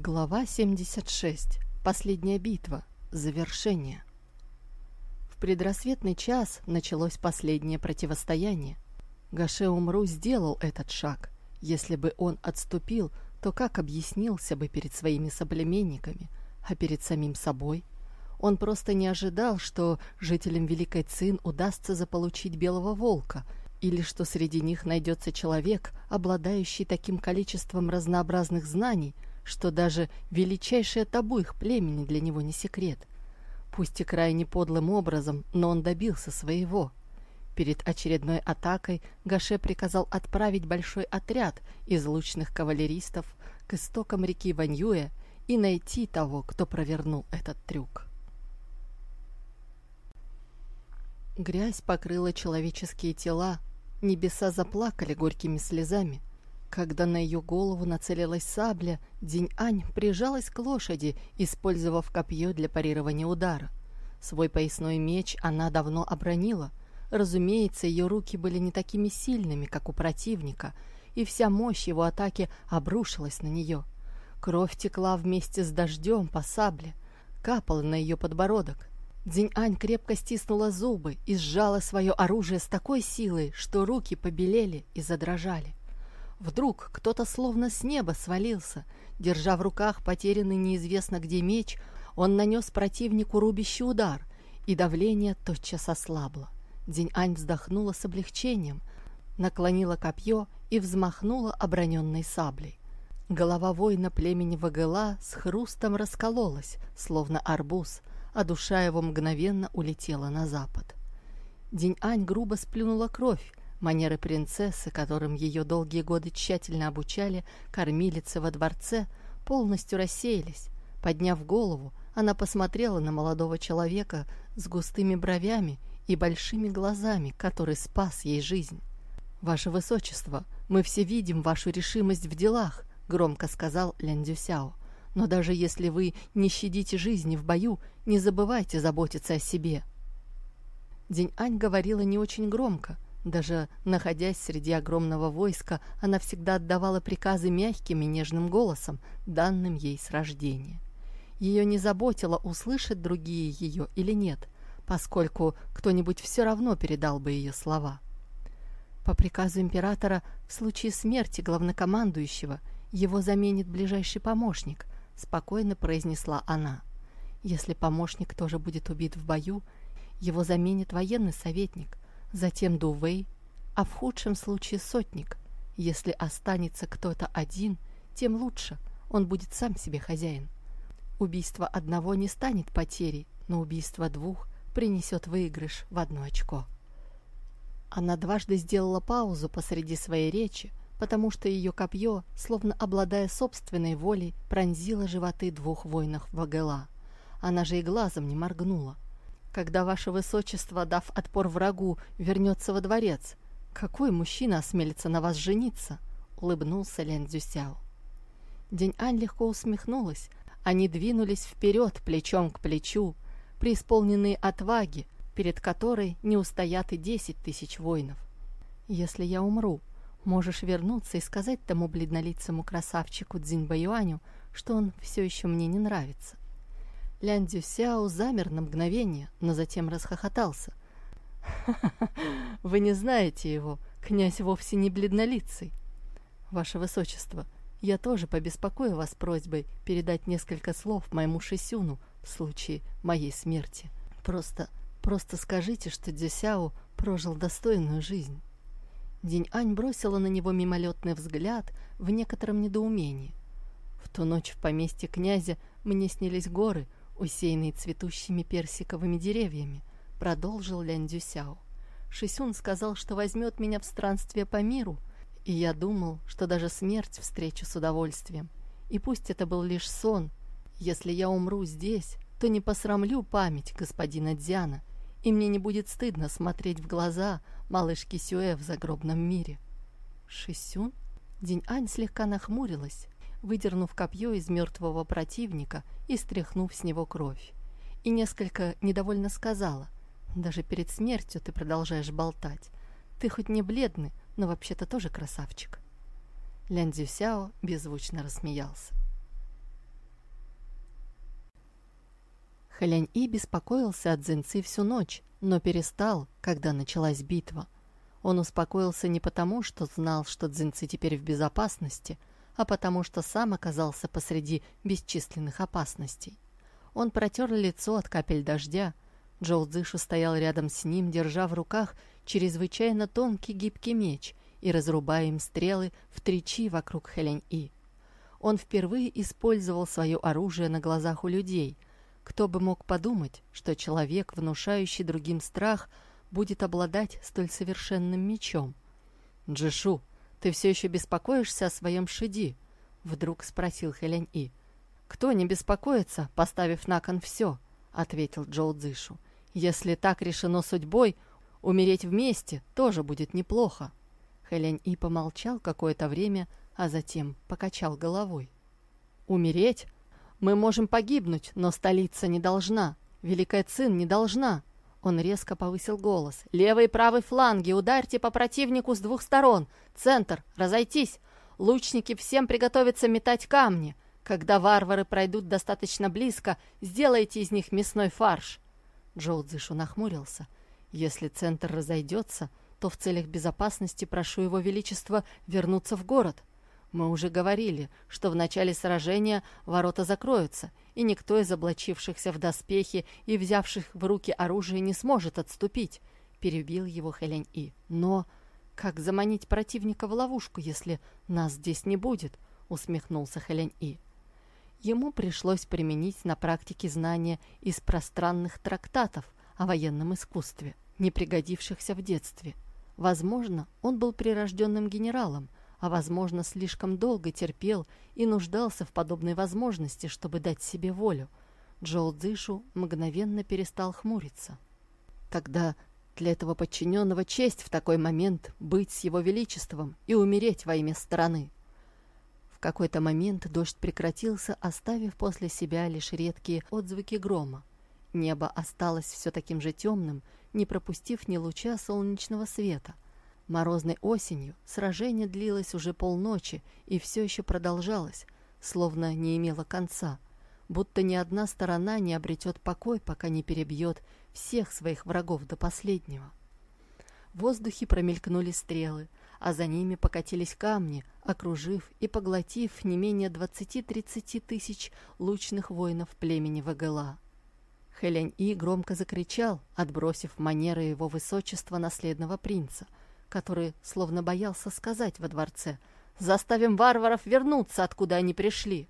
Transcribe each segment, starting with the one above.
Глава 76. Последняя битва. Завершение. В предрассветный час началось последнее противостояние. Гаше Умру сделал этот шаг. Если бы он отступил, то как объяснился бы перед своими соплеменниками, а перед самим собой? Он просто не ожидал, что жителям Великой Цин удастся заполучить Белого Волка, или что среди них найдется человек, обладающий таким количеством разнообразных знаний – что даже величайшее табу их племени для него не секрет. Пусть и крайне подлым образом, но он добился своего. Перед очередной атакой Гаше приказал отправить большой отряд из лучных кавалеристов к истокам реки Ваньюэ и найти того, кто провернул этот трюк. Грязь покрыла человеческие тела, небеса заплакали горькими слезами, когда на ее голову нацелилась сабля, Динь-Ань прижалась к лошади, использовав копье для парирования удара. Свой поясной меч она давно обронила. Разумеется, ее руки были не такими сильными, как у противника, и вся мощь его атаки обрушилась на нее. Кровь текла вместе с дождем по сабле, капала на ее подбородок. Динь-Ань крепко стиснула зубы и сжала свое оружие с такой силой, что руки побелели и задрожали. Вдруг кто-то словно с неба свалился. Держа в руках потерянный неизвестно где меч, он нанес противнику рубящий удар, и давление тотчас ослабло. День-Ань вздохнула с облегчением, наклонила копье и взмахнула оброненной саблей. Голова воина племени Вагела с хрустом раскололась, словно арбуз, а душа его мгновенно улетела на запад. День-Ань грубо сплюнула кровь, Манеры принцессы, которым ее долгие годы тщательно обучали кормилицы во дворце, полностью рассеялись. Подняв голову, она посмотрела на молодого человека с густыми бровями и большими глазами, который спас ей жизнь. «Ваше Высочество, мы все видим вашу решимость в делах», — громко сказал Лян Дюсяо. «Но даже если вы не щадите жизни в бою, не забывайте заботиться о себе». День-Ань говорила не очень громко — даже находясь среди огромного войска, она всегда отдавала приказы мягким и нежным голосом, данным ей с рождения. Ее не заботило, услышат другие ее или нет, поскольку кто-нибудь все равно передал бы ее слова. По приказу императора, в случае смерти главнокомандующего, его заменит ближайший помощник, спокойно произнесла она. Если помощник тоже будет убит в бою, его заменит военный советник – затем Дувей, а в худшем случае сотник. Если останется кто-то один, тем лучше, он будет сам себе хозяин. Убийство одного не станет потерей, но убийство двух принесет выигрыш в одно очко. Она дважды сделала паузу посреди своей речи, потому что ее копье, словно обладая собственной волей, пронзило животы двух воинов Вагела. Она же и глазом не моргнула когда ваше высочество, дав отпор врагу, вернется во дворец? Какой мужчина осмелится на вас жениться?» — улыбнулся Лян Цзюсяо. День-Ань легко усмехнулась. Они двинулись вперед плечом к плечу, преисполненные отваги, перед которой не устоят и десять тысяч воинов. «Если я умру, можешь вернуться и сказать тому бледнолицему красавчику Цзиньбаюаню, что он все еще мне не нравится. Лян Дюсяо замер на мгновение, но затем расхохотался. вы не знаете его, князь вовсе не бледнолицый. Ваше Высочество, я тоже побеспокою вас просьбой передать несколько слов моему Шисюну в случае моей смерти. Просто, просто скажите, что Дюсяо прожил достойную жизнь». Динь-Ань бросила на него мимолетный взгляд в некотором недоумении. В ту ночь в поместье князя мне снились горы — усеянный цветущими персиковыми деревьями, продолжил Лян Дюсяо. Шисюн сказал, что возьмет меня в странствие по миру, и я думал, что даже смерть встречу с удовольствием. И пусть это был лишь сон, если я умру здесь, то не посрамлю память господина Дзяна, и мне не будет стыдно смотреть в глаза малышки Сюэ в загробном мире. Шисюн? Динь-Ань слегка нахмурилась, выдернув копье из мертвого противника и стряхнув с него кровь. И несколько недовольно сказала, «Даже перед смертью ты продолжаешь болтать. Ты хоть не бледный, но вообще-то тоже красавчик». Лян Цзюсяо беззвучно рассмеялся. Хэлянь-И беспокоился от Цзиньцы всю ночь, но перестал, когда началась битва. Он успокоился не потому, что знал, что Цзиньцы теперь в безопасности, а потому что сам оказался посреди бесчисленных опасностей. Он протер лицо от капель дождя. Джоу Цзышу стоял рядом с ним, держа в руках чрезвычайно тонкий гибкий меч и разрубая им стрелы в три чи вокруг Хэлянь-И. Он впервые использовал свое оружие на глазах у людей — кто бы мог подумать, что человек, внушающий другим страх, будет обладать столь совершенным мечом? «Джишу, ты все еще беспокоишься о своем шиди?» — вдруг спросил Хэлянь-И. «Кто не беспокоится, поставив на кон все?» — ответил Джоу Цзышу. «Если так решено судьбой, умереть вместе тоже будет неплохо». Хэлянь-И помолчал какое-то время, а затем покачал головой. «Умереть? Мы можем погибнуть, но столица не должна. Великая Цин не должна. Он резко повысил голос. «Левый и правый фланги, ударьте по противнику с двух сторон. Центр, разойтись. Лучники всем приготовятся метать камни. Когда варвары пройдут достаточно близко, сделайте из них мясной фарш». Джоу Цзышу нахмурился. «Если центр разойдется, то в целях безопасности прошу его величество вернуться в город. Мы уже говорили, что в начале сражения ворота закроются, и никто из облачившихся в доспехи и взявших в руки оружие не сможет отступить, — перебил его Хэлянь-И. Но как заманить противника в ловушку, если нас здесь не будет? — усмехнулся Хэлянь-И. Ему пришлось применить на практике знания из пространных трактатов о военном искусстве, не пригодившихся в детстве. Возможно, он был прирожденным генералом, а, возможно, слишком долго терпел и нуждался в подобной возможности, чтобы дать себе волю. Джоу Цзышу мгновенно перестал хмуриться. Тогда для этого подчиненного честь в такой момент быть с его величеством и умереть во имя страны. В какой-то момент дождь прекратился, оставив после себя лишь редкие отзвуки грома. Небо осталось все таким же темным, не пропустив ни луча солнечного света — Морозной осенью сражение длилось уже полночи и все еще продолжалось, словно не имело конца, будто ни одна сторона не обретет покой, пока не перебьет всех своих врагов до последнего. В воздухе промелькнули стрелы, а за ними покатились камни, окружив и поглотив не менее 20-30 тысяч лучных воинов племени Вагела. Хэлянь-И громко закричал, отбросив манеры его высочества наследного принца — который словно боялся сказать во дворце «Заставим варваров вернуться, откуда они пришли!»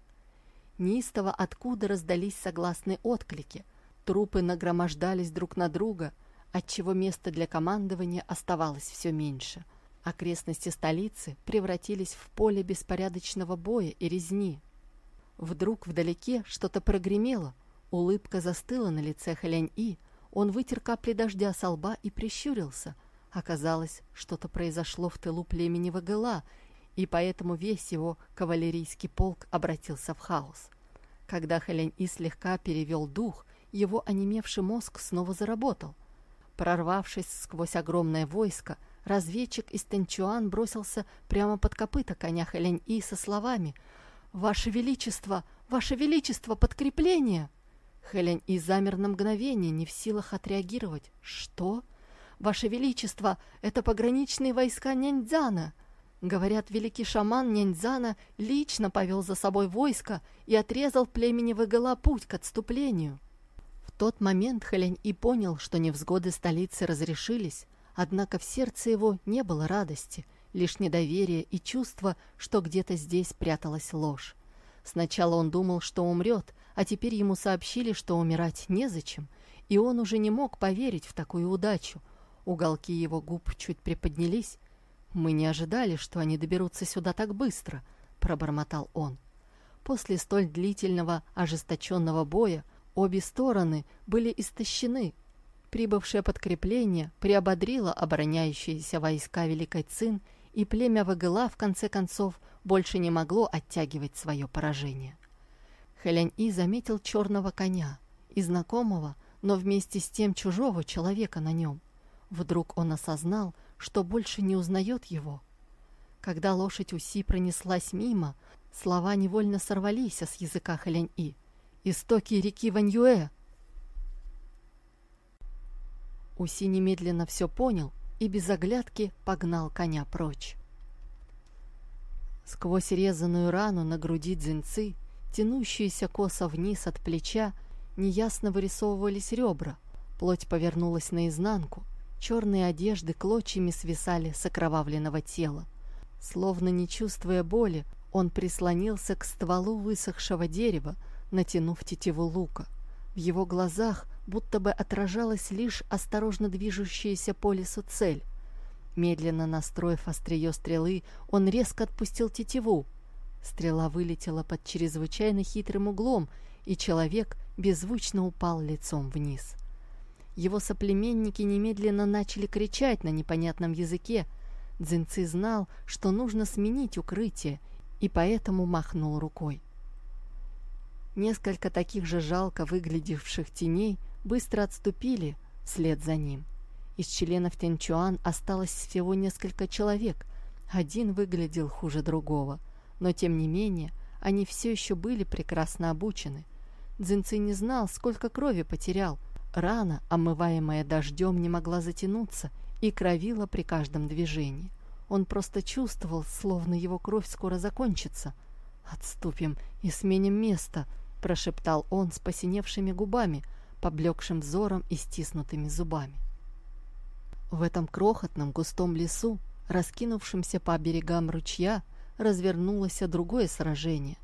Неистово откуда раздались согласные отклики. Трупы нагромождались друг на друга, отчего места для командования оставалось все меньше. Окрестности столицы превратились в поле беспорядочного боя и резни. Вдруг вдалеке что-то прогремело, улыбка застыла на лице Хэлянь-И, он вытер капли дождя со лба и прищурился — Оказалось, что-то произошло в тылу племени Вагела, и поэтому весь его кавалерийский полк обратился в хаос. Когда Хэлянь-И слегка перевел дух, его онемевший мозг снова заработал. Прорвавшись сквозь огромное войско, разведчик из Тэнчуан бросился прямо под копыта коня Хэлянь-И со словами «Ваше Величество! Ваше Величество! Подкрепление!» Хэлянь-И замер на мгновение, не в силах отреагировать. «Что?» Ваше Величество, это пограничные войска Няньцзана. Говорят, великий шаман Няньцзана лично повел за собой войско и отрезал племени Вагала путь к отступлению. В тот момент Хэлянь и понял, что невзгоды столицы разрешились, однако в сердце его не было радости, лишь недоверие и чувство, что где-то здесь пряталась ложь. Сначала он думал, что умрет, а теперь ему сообщили, что умирать незачем, и он уже не мог поверить в такую удачу, Уголки его губ чуть приподнялись. «Мы не ожидали, что они доберутся сюда так быстро», — пробормотал он. После столь длительного, ожесточенного боя обе стороны были истощены. Прибывшее подкрепление приободрило обороняющиеся войска Великой Цин, и племя Вагыла, в конце концов, больше не могло оттягивать свое поражение. Хэлянь-И заметил черного коня и знакомого, но вместе с тем чужого человека на нем. Вдруг он осознал, что больше не узнает его. Когда лошадь Уси пронеслась мимо, слова невольно сорвались с языка Хэлянь-И. «Истоки реки Ваньюэ!» Уси немедленно все понял и без оглядки погнал коня прочь. Сквозь резаную рану на груди дзинцы, тянущуюся косо вниз от плеча, неясно вырисовывались ребра, плоть повернулась наизнанку, черные одежды клочьями свисали с окровавленного тела. Словно не чувствуя боли, он прислонился к стволу высохшего дерева, натянув тетиву лука. В его глазах будто бы отражалась лишь осторожно движущаяся по лесу цель. Медленно настроив острие стрелы, он резко отпустил тетиву. Стрела вылетела под чрезвычайно хитрым углом, и человек беззвучно упал лицом вниз. Его соплеменники немедленно начали кричать на непонятном языке. Дзинцы знал, что нужно сменить укрытие, и поэтому махнул рукой. Несколько таких же жалко выглядевших теней быстро отступили вслед за ним. Из членов Тянчуан осталось всего несколько человек. Один выглядел хуже другого, но тем не менее они все еще были прекрасно обучены. Дзинцы не знал, сколько крови потерял. Рана, омываемая дождем, не могла затянуться и кровила при каждом движении. Он просто чувствовал, словно его кровь скоро закончится. «Отступим и сменим место», — прошептал он с посиневшими губами, поблекшим взором и стиснутыми зубами. В этом крохотном густом лесу, раскинувшемся по берегам ручья, развернулось другое сражение.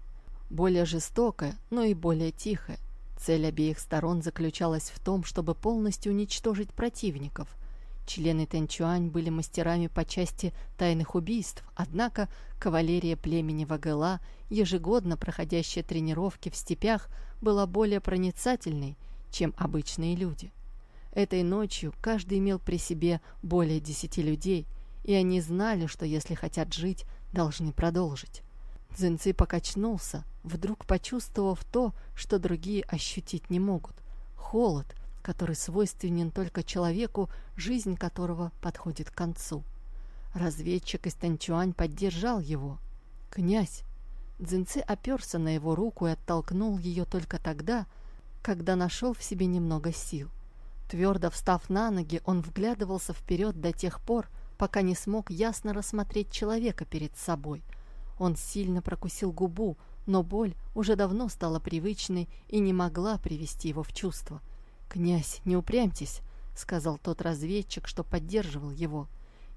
Более жестокое, но и более тихое. Цель обеих сторон заключалась в том, чтобы полностью уничтожить противников — Члены Тэнчуань были мастерами по части тайных убийств, однако кавалерия племени Вагела, ежегодно проходящая тренировки в степях, была более проницательной, чем обычные люди. Этой ночью каждый имел при себе более десяти людей, и они знали, что если хотят жить, должны продолжить. Цзиньци покачнулся, вдруг почувствовав то, что другие ощутить не могут. Холод — который свойственен только человеку, жизнь которого подходит к концу. Разведчик из Танчуань поддержал его. «Князь!» Дзинцы оперся на его руку и оттолкнул ее только тогда, когда нашел в себе немного сил. Твердо встав на ноги, он вглядывался вперед до тех пор, пока не смог ясно рассмотреть человека перед собой. Он сильно прокусил губу, но боль уже давно стала привычной и не могла привести его в чувство – «Князь, не упрямьтесь», — сказал тот разведчик, что поддерживал его.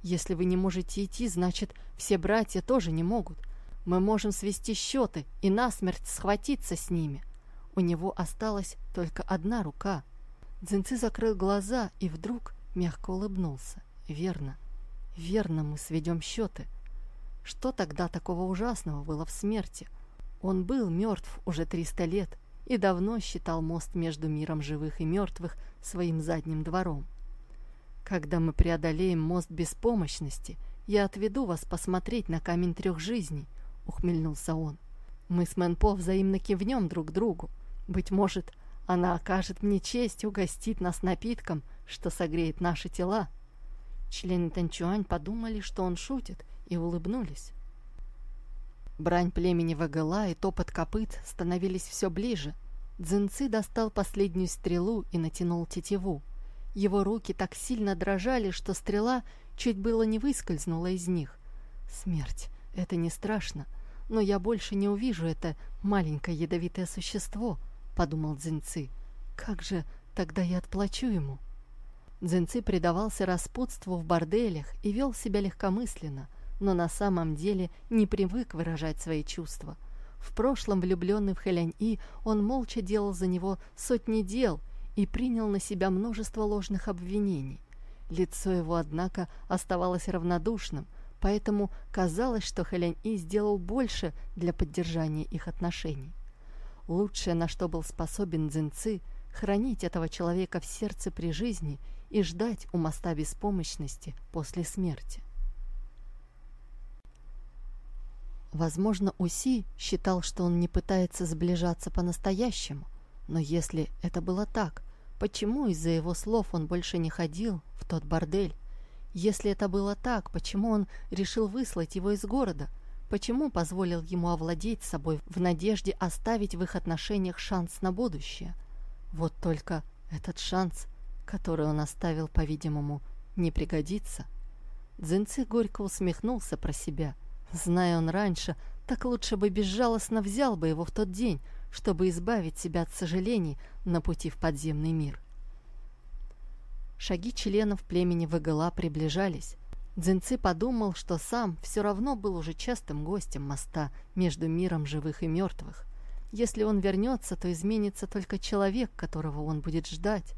«Если вы не можете идти, значит, все братья тоже не могут. Мы можем свести счеты и насмерть схватиться с ними». У него осталась только одна рука. Дзинцы закрыл глаза и вдруг мягко улыбнулся. «Верно, верно мы сведем счеты. Что тогда такого ужасного было в смерти? Он был мертв уже триста лет, и давно считал мост между миром живых и мертвых своим задним двором. Когда мы преодолеем мост беспомощности, я отведу вас посмотреть на камень трех жизней, — ухмыльнулся он. Мы с Мэнпо взаимно кивнем друг другу. Быть может, она окажет мне честь угостить нас напитком, что согреет наши тела. Члены Танчуань подумали, что он шутит, и улыбнулись. Брань племени Вагала и топот копыт становились все ближе. Дзинцы достал последнюю стрелу и натянул тетиву. Его руки так сильно дрожали, что стрела чуть было не выскользнула из них. Смерть — это не страшно, но я больше не увижу это маленькое ядовитое существо, — подумал Дзинцы. Как же тогда я отплачу ему? Дзинцы предавался распутству в борделях и вел себя легкомысленно — но на самом деле не привык выражать свои чувства. В прошлом, влюбленный в Хэлянь-И, он молча делал за него сотни дел и принял на себя множество ложных обвинений. Лицо его, однако, оставалось равнодушным, поэтому казалось, что Хэлянь-И сделал больше для поддержания их отношений. Лучшее, на что был способен Цзиньцы, хранить этого человека в сердце при жизни и ждать у моста беспомощности после смерти. Возможно, Уси считал, что он не пытается сближаться по-настоящему. Но если это было так, почему из-за его слов он больше не ходил в тот бордель? Если это было так, почему он решил выслать его из города? Почему позволил ему овладеть собой в надежде оставить в их отношениях шанс на будущее? Вот только этот шанс которую он оставил, по-видимому, не пригодится. Дзинцы горько усмехнулся про себя. Зная он раньше, так лучше бы безжалостно взял бы его в тот день, чтобы избавить себя от сожалений на пути в подземный мир. Шаги членов племени Вагала приближались. Дзинцы подумал, что сам все равно был уже частым гостем моста между миром живых и мертвых. Если он вернется, то изменится только человек, которого он будет ждать,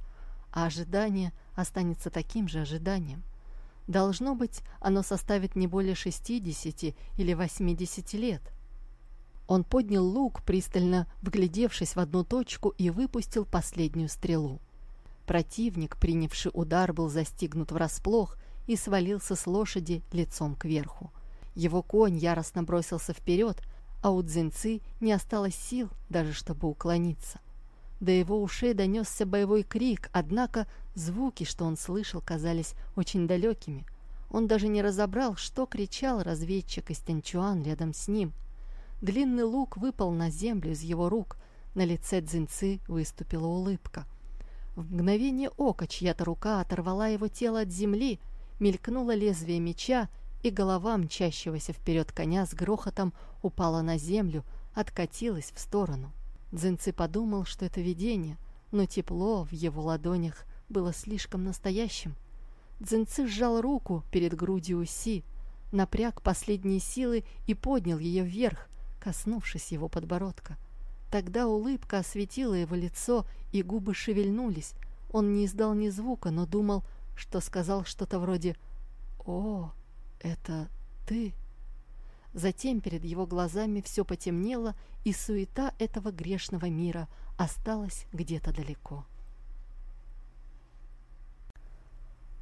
а ожидание останется таким же ожиданием. Должно быть, оно составит не более 60 или 80 лет. Он поднял лук, пристально вглядевшись в одну точку, и выпустил последнюю стрелу. Противник, принявший удар, был застигнут врасплох и свалился с лошади лицом кверху. Его конь яростно бросился вперед, а у Дзинцы не осталось сил даже чтобы уклониться. До его ушей донесся боевой крик, однако звуки, что он слышал, казались очень далекими. Он даже не разобрал, что кричал разведчик из Тянчуан рядом с ним. Длинный лук выпал на землю из его рук, на лице Дзинцы выступила улыбка. В мгновение ока чья-то рука оторвала его тело от земли, мелькнуло лезвие меча, и голова мчащегося вперед коня с грохотом упала на землю, откатилась в сторону. Дзинцы подумал, что это видение, но тепло в его ладонях было слишком настоящим. Дзинцы сжал руку перед грудью Уси, напряг последние силы и поднял ее вверх, коснувшись его подбородка. Тогда улыбка осветила его лицо, и губы шевельнулись. Он не издал ни звука, но думал, что сказал что-то вроде «О, это ты?» Затем перед его глазами все потемнело, и суета этого грешного мира осталась где-то далеко.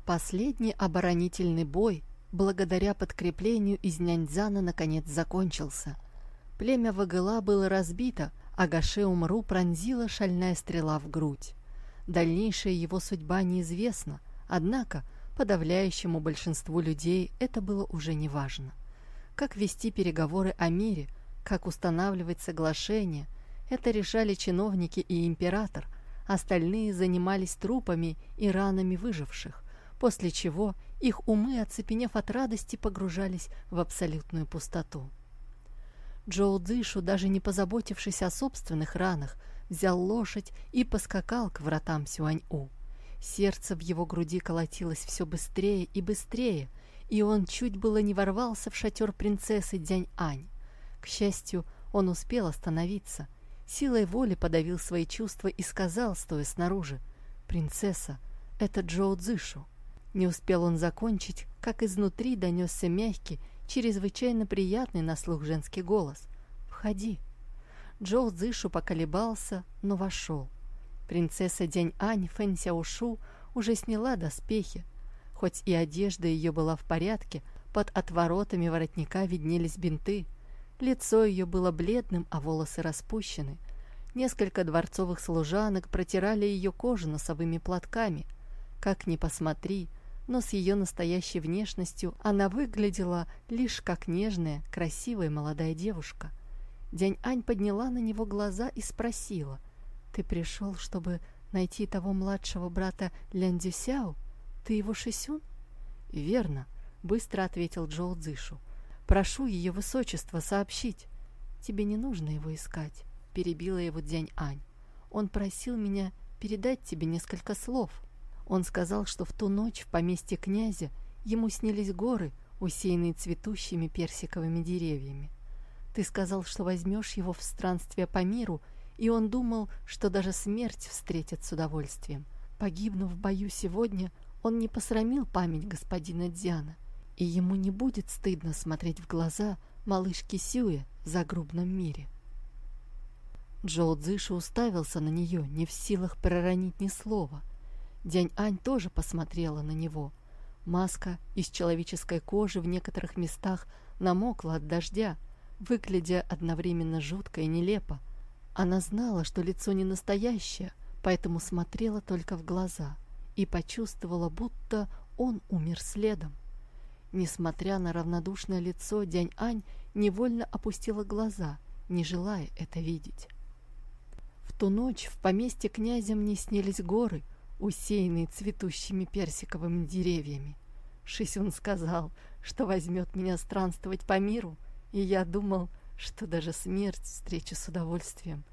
Последний оборонительный бой, благодаря подкреплению из Няньцзана, наконец закончился. Племя Вагыла было разбито, а Гаше Умру пронзила шальная стрела в грудь. Дальнейшая его судьба неизвестна, однако подавляющему большинству людей это было уже не важно как вести переговоры о мире, как устанавливать соглашения. Это решали чиновники и император, остальные занимались трупами и ранами выживших, после чего их умы, оцепенев от радости, погружались в абсолютную пустоту. Джоу Дышу, даже не позаботившись о собственных ранах, взял лошадь и поскакал к вратам Сюань-У. Сердце в его груди колотилось все быстрее и быстрее, и он чуть было не ворвался в шатер принцессы Дянь-Ань. К счастью, он успел остановиться. Силой воли подавил свои чувства и сказал, стоя снаружи, «Принцесса, это Джоу Цзышу». Не успел он закончить, как изнутри донесся мягкий, чрезвычайно приятный на слух женский голос. «Входи». Джоу Цзышу поколебался, но вошел. Принцесса Дянь-Ань Фэн Сяошу уже сняла доспехи, Хоть и одежда ее была в порядке, под отворотами воротника виднелись бинты. Лицо ее было бледным, а волосы распущены. Несколько дворцовых служанок протирали ее кожу носовыми платками. Как ни посмотри, но с ее настоящей внешностью она выглядела лишь как нежная, красивая молодая девушка. Дянь-Ань подняла на него глаза и спросила, «Ты пришел, чтобы найти того младшего брата Лян Дюсяо?» «Ты его Шисюн?» «Верно», — быстро ответил Джоу Цзышу. «Прошу ее высочество сообщить». «Тебе не нужно его искать», — перебила его Дзянь Ань. «Он просил меня передать тебе несколько слов. Он сказал, что в ту ночь в поместье князя ему снились горы, усеянные цветущими персиковыми деревьями. Ты сказал, что возьмешь его в странствие по миру, и он думал, что даже смерть встретит с удовольствием. Погибнув в бою сегодня, он не посрамил память господина Дзяна, и ему не будет стыдно смотреть в глаза малышки Сюэ в загрубном мире. Джоу Цзыша уставился на нее, не в силах проронить ни слова. Дянь-Ань тоже посмотрела на него. Маска из человеческой кожи в некоторых местах намокла от дождя, выглядя одновременно жутко и нелепо. Она знала, что лицо не настоящее, поэтому смотрела только в глаза — и почувствовала, будто он умер следом. Несмотря на равнодушное лицо, Дянь-Ань невольно опустила глаза, не желая это видеть. В ту ночь в поместье князя мне снились горы, усеянный цветущими персиковыми деревьями. Шисюн сказал, что возьмет меня странствовать по миру, и я думал, что даже смерть встречу с удовольствием.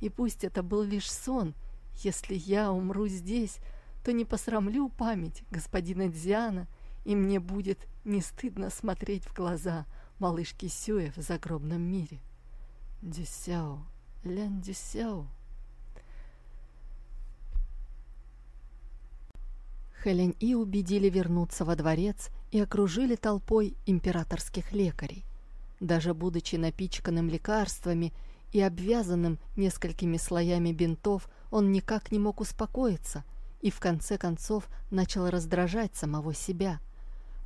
И пусть это был лишь сон, если я умру здесь, то не посрамлю память господина Дзиана, и мне будет не стыдно смотреть в глаза малышки Сюэ в загробном мире. Дюсяо, Лян Дюсяо. Хэлянь И убедили вернуться во дворец и окружили толпой императорских лекарей. Даже будучи напичканным лекарствами и обвязанным несколькими слоями бинтов, он никак не мог успокоиться и в конце концов начал раздражать самого себя.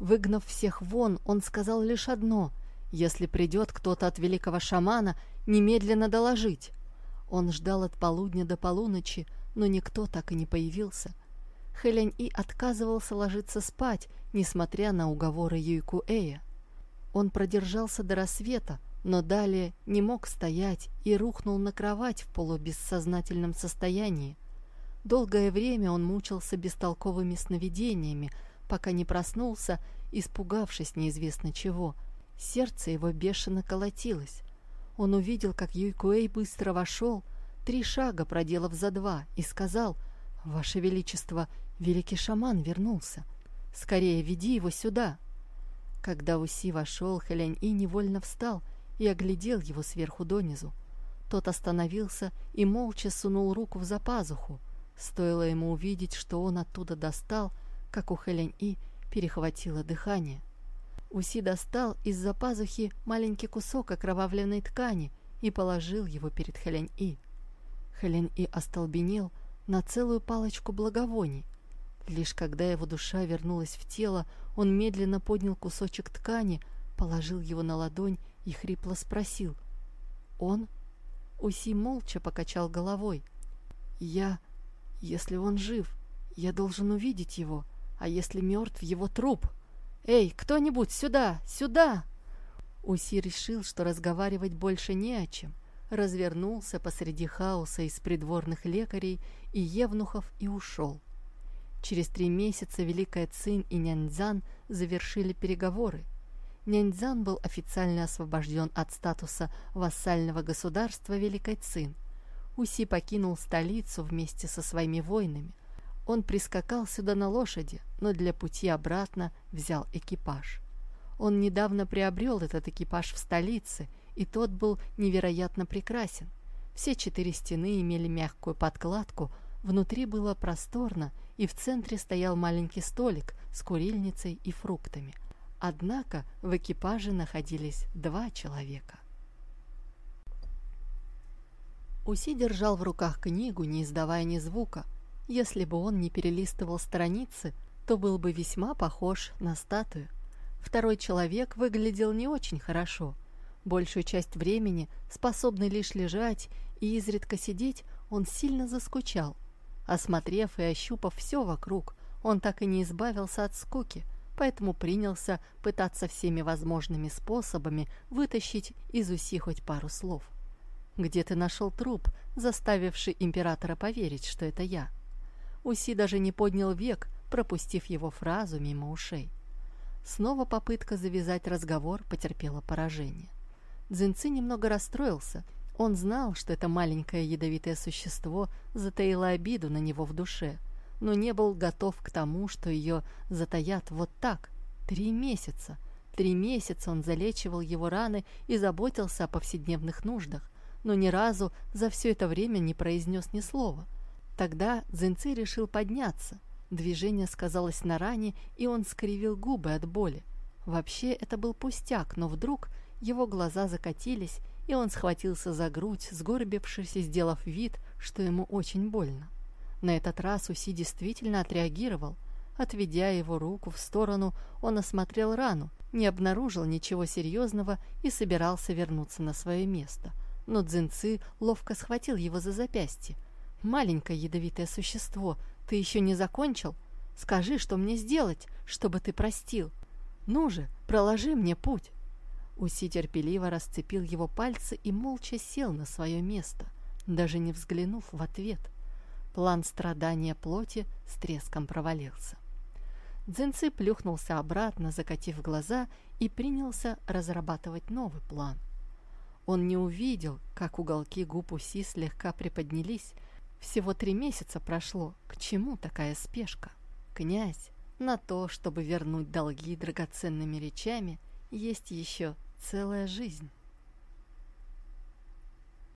Выгнав всех вон, он сказал лишь одно — если придет кто-то от великого шамана, немедленно доложить. Он ждал от полудня до полуночи, но никто так и не появился — Хэлянь И отказывался ложиться спать, несмотря на уговоры Юйкуэя. Он продержался до рассвета, но далее не мог стоять и рухнул на кровать в полубессознательном состоянии. Долгое время он мучился бестолковыми сновидениями, пока не проснулся, испугавшись неизвестно чего. Сердце его бешено колотилось. Он увидел, как Юйкуэй быстро вошел, три шага проделав за два, и сказал, «Ваше Величество, Великий шаман вернулся. Скорее веди его сюда. Когда Уси вошел, Хэлянь-И невольно встал и оглядел его сверху донизу. Тот остановился и молча сунул руку в запазуху. Стоило ему увидеть, что он оттуда достал, как у Хэлянь-И перехватило дыхание. Уси достал из-за пазухи маленький кусок окровавленной ткани и положил его перед Хэлянь-И. Хэлянь-И остолбенел на целую палочку благовоний, Лишь когда его душа вернулась в тело, он медленно поднял кусочек ткани, положил его на ладонь и хрипло спросил. «Он?» Уси молча покачал головой. «Я... Если он жив, я должен увидеть его, а если мертв, его труп. Эй, кто-нибудь, сюда, сюда!» Уси решил, что разговаривать больше не о чем. Развернулся посреди хаоса из придворных лекарей и евнухов и ушел. Через три месяца Великая Цин и Няньцзан завершили переговоры. Няньцзан был официально освобожден от статуса вассального государства Великой Цин. Уси покинул столицу вместе со своими воинами. Он прискакал сюда на лошади, но для пути обратно взял экипаж. Он недавно приобрел этот экипаж в столице, и тот был невероятно прекрасен. Все четыре стены имели мягкую подкладку, внутри было просторно и в центре стоял маленький столик с курильницей и фруктами. Однако в экипаже находились два человека. Уси держал в руках книгу, не издавая ни звука. Если бы он не перелистывал страницы, то был бы весьма похож на статую. Второй человек выглядел не очень хорошо. Большую часть времени, способный лишь лежать и изредка сидеть, он сильно заскучал. Осмотрев и ощупав все вокруг, он так и не избавился от скуки, поэтому принялся пытаться всеми возможными способами вытащить из Уси хоть пару слов. «Где ты нашел труп, заставивший императора поверить, что это я?» Уси даже не поднял век, пропустив его фразу мимо ушей. Снова попытка завязать разговор потерпела поражение. Дзинцы немного расстроился он знал, что это маленькое ядовитое существо затаило обиду на него в душе, но не был готов к тому, что ее затаят вот так. Три месяца. Три месяца он залечивал его раны и заботился о повседневных нуждах, но ни разу за все это время не произнес ни слова. Тогда Зенци решил подняться. Движение сказалось на ране, и он скривил губы от боли. Вообще это был пустяк, но вдруг его глаза закатились, и он схватился за грудь, сгорбившись и сделав вид, что ему очень больно. На этот раз Уси действительно отреагировал. Отведя его руку в сторону, он осмотрел рану, не обнаружил ничего серьезного и собирался вернуться на свое место. Но Цзиньцы ловко схватил его за запястье. «Маленькое ядовитое существо, ты еще не закончил? Скажи, что мне сделать, чтобы ты простил? Ну же, проложи мне путь!» Уси терпеливо расцепил его пальцы и молча сел на свое место, даже не взглянув в ответ. План страдания плоти с треском провалился. Дзинцы плюхнулся обратно, закатив глаза, и принялся разрабатывать новый план. Он не увидел, как уголки губ Уси слегка приподнялись. Всего три месяца прошло. К чему такая спешка? Князь, на то, чтобы вернуть долги драгоценными речами, есть еще целая жизнь.